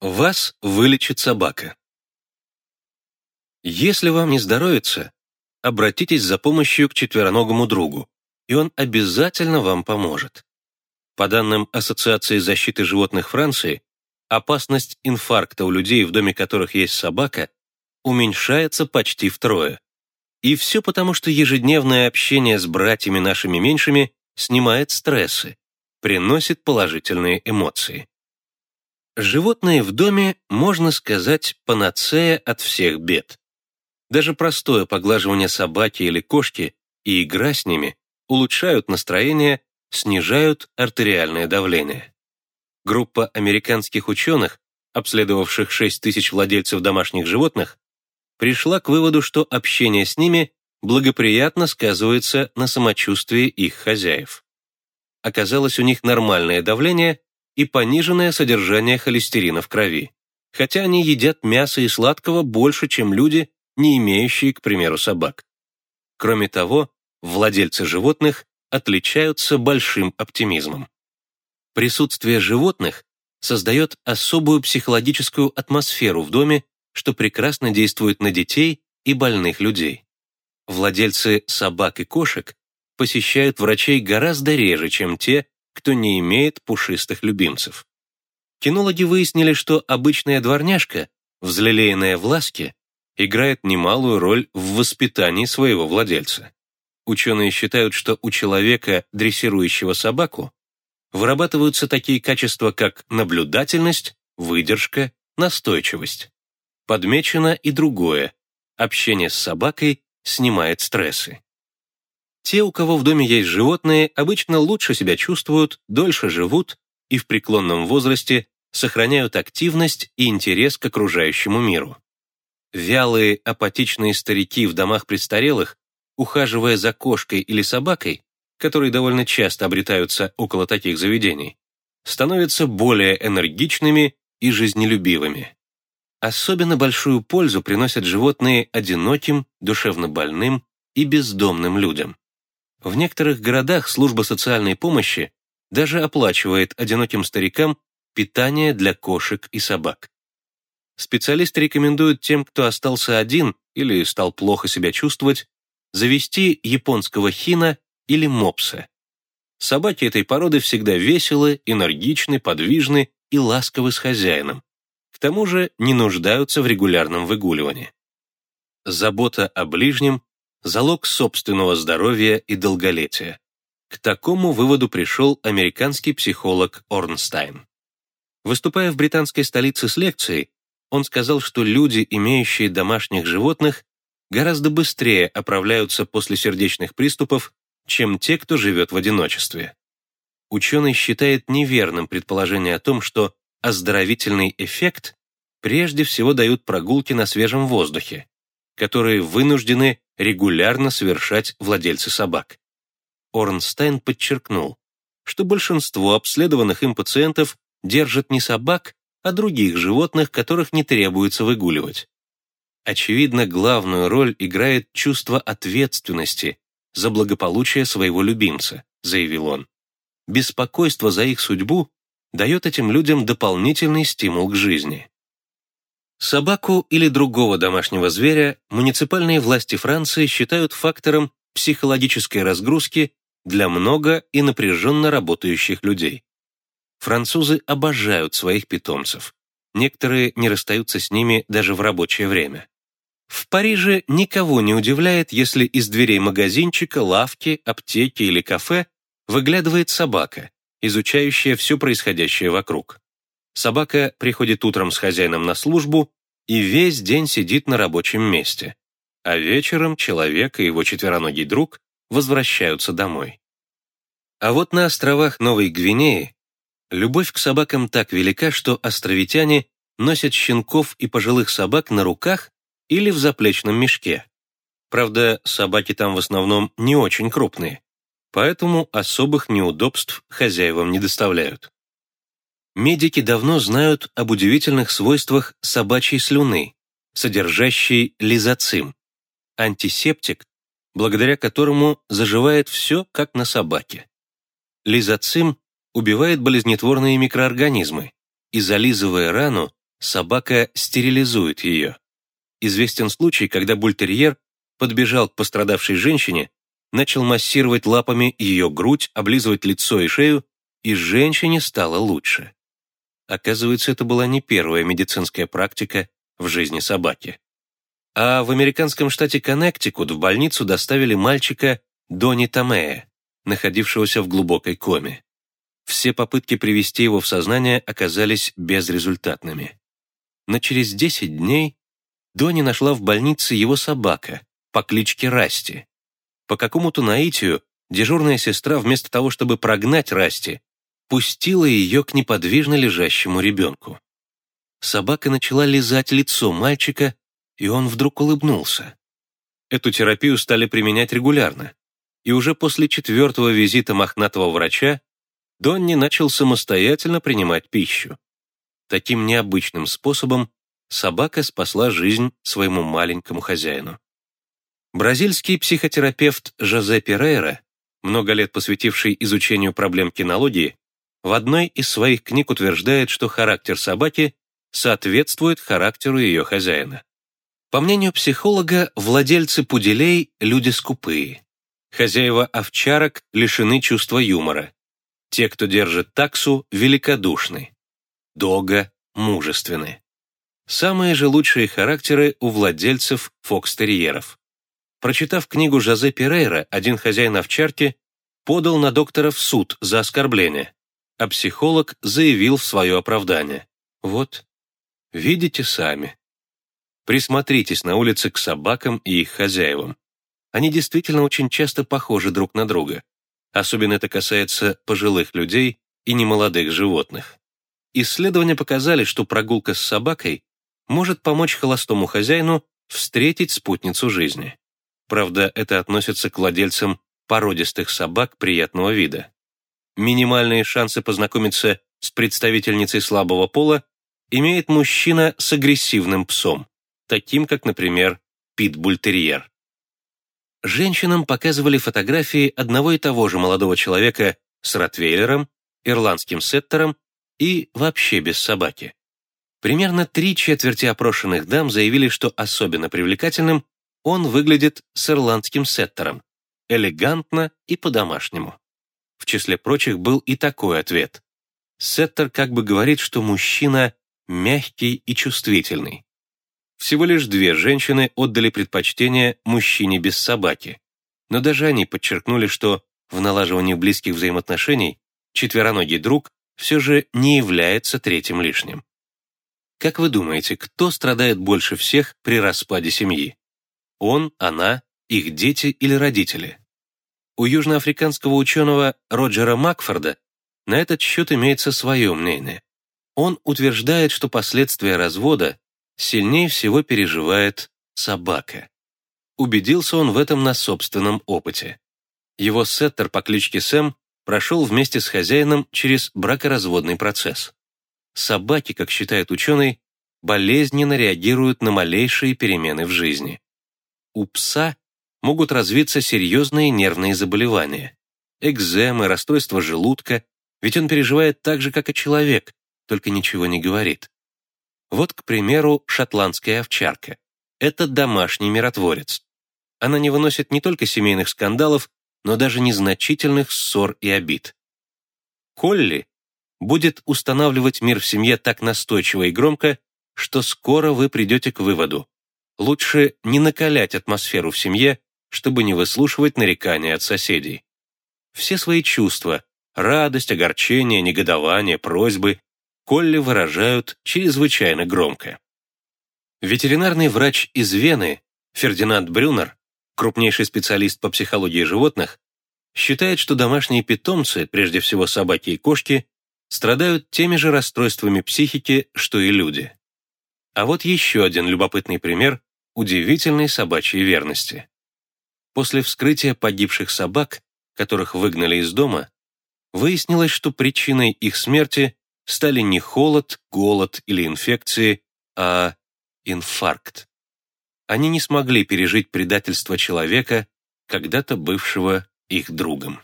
Вас вылечит собака. Если вам не здоровится, обратитесь за помощью к четвероногому другу, и он обязательно вам поможет. По данным Ассоциации защиты животных Франции, опасность инфаркта у людей, в доме которых есть собака, уменьшается почти втрое. И все потому, что ежедневное общение с братьями нашими меньшими снимает стрессы, приносит положительные эмоции. Животные в доме, можно сказать, панацея от всех бед. Даже простое поглаживание собаки или кошки и игра с ними улучшают настроение, снижают артериальное давление. Группа американских ученых, обследовавших 6 тысяч владельцев домашних животных, пришла к выводу, что общение с ними благоприятно сказывается на самочувствии их хозяев. Оказалось, у них нормальное давление и пониженное содержание холестерина в крови, хотя они едят мясо и сладкого больше, чем люди, не имеющие, к примеру, собак. Кроме того, владельцы животных отличаются большим оптимизмом. Присутствие животных создает особую психологическую атмосферу в доме, что прекрасно действует на детей и больных людей. Владельцы собак и кошек посещают врачей гораздо реже, чем те, кто не имеет пушистых любимцев. Кинологи выяснили, что обычная дворняжка, взлелеянная в ласке, играет немалую роль в воспитании своего владельца. Ученые считают, что у человека, дрессирующего собаку, вырабатываются такие качества, как наблюдательность, выдержка, настойчивость. Подмечено и другое. Общение с собакой снимает стрессы. Те, у кого в доме есть животные, обычно лучше себя чувствуют, дольше живут и в преклонном возрасте сохраняют активность и интерес к окружающему миру. Вялые, апатичные старики в домах престарелых, ухаживая за кошкой или собакой, которые довольно часто обретаются около таких заведений, становятся более энергичными и жизнелюбивыми. Особенно большую пользу приносят животные одиноким, душевно больным и бездомным людям. В некоторых городах служба социальной помощи даже оплачивает одиноким старикам питание для кошек и собак. Специалисты рекомендуют тем, кто остался один или стал плохо себя чувствовать, завести японского хина или мопса. Собаки этой породы всегда веселы, энергичны, подвижны и ласковы с хозяином. К тому же не нуждаются в регулярном выгуливании. Забота о ближнем залог собственного здоровья и долголетия. К такому выводу пришел американский психолог Орнстайн. Выступая в британской столице с лекцией, он сказал, что люди, имеющие домашних животных, гораздо быстрее оправляются после сердечных приступов, чем те, кто живет в одиночестве. Ученый считает неверным предположение о том, что оздоровительный эффект прежде всего дают прогулки на свежем воздухе, которые вынуждены регулярно совершать владельцы собак. Орнстайн подчеркнул, что большинство обследованных им пациентов держат не собак, а других животных, которых не требуется выгуливать. Очевидно, главную роль играет чувство ответственности за благополучие своего любимца, заявил он. Беспокойство за их судьбу дает этим людям дополнительный стимул к жизни. Собаку или другого домашнего зверя муниципальные власти Франции считают фактором психологической разгрузки для много и напряженно работающих людей. Французы обожают своих питомцев. Некоторые не расстаются с ними даже в рабочее время. В Париже никого не удивляет, если из дверей магазинчика, лавки, аптеки или кафе выглядывает собака, изучающая все происходящее вокруг. Собака приходит утром с хозяином на службу и весь день сидит на рабочем месте, а вечером человек и его четвероногий друг возвращаются домой. А вот на островах Новой Гвинеи любовь к собакам так велика, что островитяне носят щенков и пожилых собак на руках или в заплечном мешке. Правда, собаки там в основном не очень крупные, поэтому особых неудобств хозяевам не доставляют. Медики давно знают об удивительных свойствах собачьей слюны, содержащей лизоцим, антисептик, благодаря которому заживает все, как на собаке. Лизоцим убивает болезнетворные микроорганизмы и, зализывая рану, собака стерилизует ее. Известен случай, когда бультерьер подбежал к пострадавшей женщине, начал массировать лапами ее грудь, облизывать лицо и шею, и женщине стало лучше. Оказывается, это была не первая медицинская практика в жизни собаки. А в американском штате Коннектикут в больницу доставили мальчика Дони Томея, находившегося в глубокой коме. Все попытки привести его в сознание оказались безрезультатными. Но через 10 дней Дони нашла в больнице его собака по кличке Расти. По какому-то наитию дежурная сестра вместо того, чтобы прогнать Расти, пустила ее к неподвижно лежащему ребенку. Собака начала лизать лицо мальчика, и он вдруг улыбнулся. Эту терапию стали применять регулярно, и уже после четвертого визита мохнатого врача Донни начал самостоятельно принимать пищу. Таким необычным способом собака спасла жизнь своему маленькому хозяину. Бразильский психотерапевт Жозе Перейра, много лет посвятивший изучению проблем кинологии, в одной из своих книг утверждает, что характер собаки соответствует характеру ее хозяина. По мнению психолога, владельцы пуделей – люди скупые. Хозяева овчарок лишены чувства юмора. Те, кто держит таксу, великодушны. Дога – мужественны. Самые же лучшие характеры у владельцев фокстерьеров. Прочитав книгу Жозе Перейра, один хозяин овчарки подал на доктора в суд за оскорбление а психолог заявил в свое оправдание. Вот, видите сами. Присмотритесь на улице к собакам и их хозяевам. Они действительно очень часто похожи друг на друга. Особенно это касается пожилых людей и немолодых животных. Исследования показали, что прогулка с собакой может помочь холостому хозяину встретить спутницу жизни. Правда, это относится к владельцам породистых собак приятного вида минимальные шансы познакомиться с представительницей слабого пола имеет мужчина с агрессивным псом, таким как, например, питбультерьер. Женщинам показывали фотографии одного и того же молодого человека с ротвейлером, ирландским сеттером и вообще без собаки. Примерно три четверти опрошенных дам заявили, что особенно привлекательным он выглядит с ирландским сеттером, элегантно и по-домашнему. В числе прочих был и такой ответ. Сеттер как бы говорит, что мужчина мягкий и чувствительный. Всего лишь две женщины отдали предпочтение мужчине без собаки. Но даже они подчеркнули, что в налаживании близких взаимоотношений четвероногий друг все же не является третьим лишним. Как вы думаете, кто страдает больше всех при распаде семьи? Он, она, их дети или родители? У южноафриканского ученого Роджера Макфорда на этот счет имеется свое мнение. Он утверждает, что последствия развода сильнее всего переживает собака. Убедился он в этом на собственном опыте. Его сеттер по кличке Сэм прошел вместе с хозяином через бракоразводный процесс. Собаки, как считает ученый, болезненно реагируют на малейшие перемены в жизни. У пса могут развиться серьезные нервные заболевания. Экземы, расстройство желудка, ведь он переживает так же, как и человек, только ничего не говорит. Вот, к примеру, шотландская овчарка. Это домашний миротворец. Она не выносит не только семейных скандалов, но даже незначительных ссор и обид. Колли будет устанавливать мир в семье так настойчиво и громко, что скоро вы придете к выводу. Лучше не накалять атмосферу в семье, чтобы не выслушивать нарекания от соседей. Все свои чувства – радость, огорчение, негодование, просьбы – Колли выражают чрезвычайно громко. Ветеринарный врач из Вены Фердинанд Брюнер, крупнейший специалист по психологии животных, считает, что домашние питомцы, прежде всего собаки и кошки, страдают теми же расстройствами психики, что и люди. А вот еще один любопытный пример удивительной собачьей верности. После вскрытия погибших собак, которых выгнали из дома, выяснилось, что причиной их смерти стали не холод, голод или инфекции, а инфаркт. Они не смогли пережить предательство человека, когда-то бывшего их другом.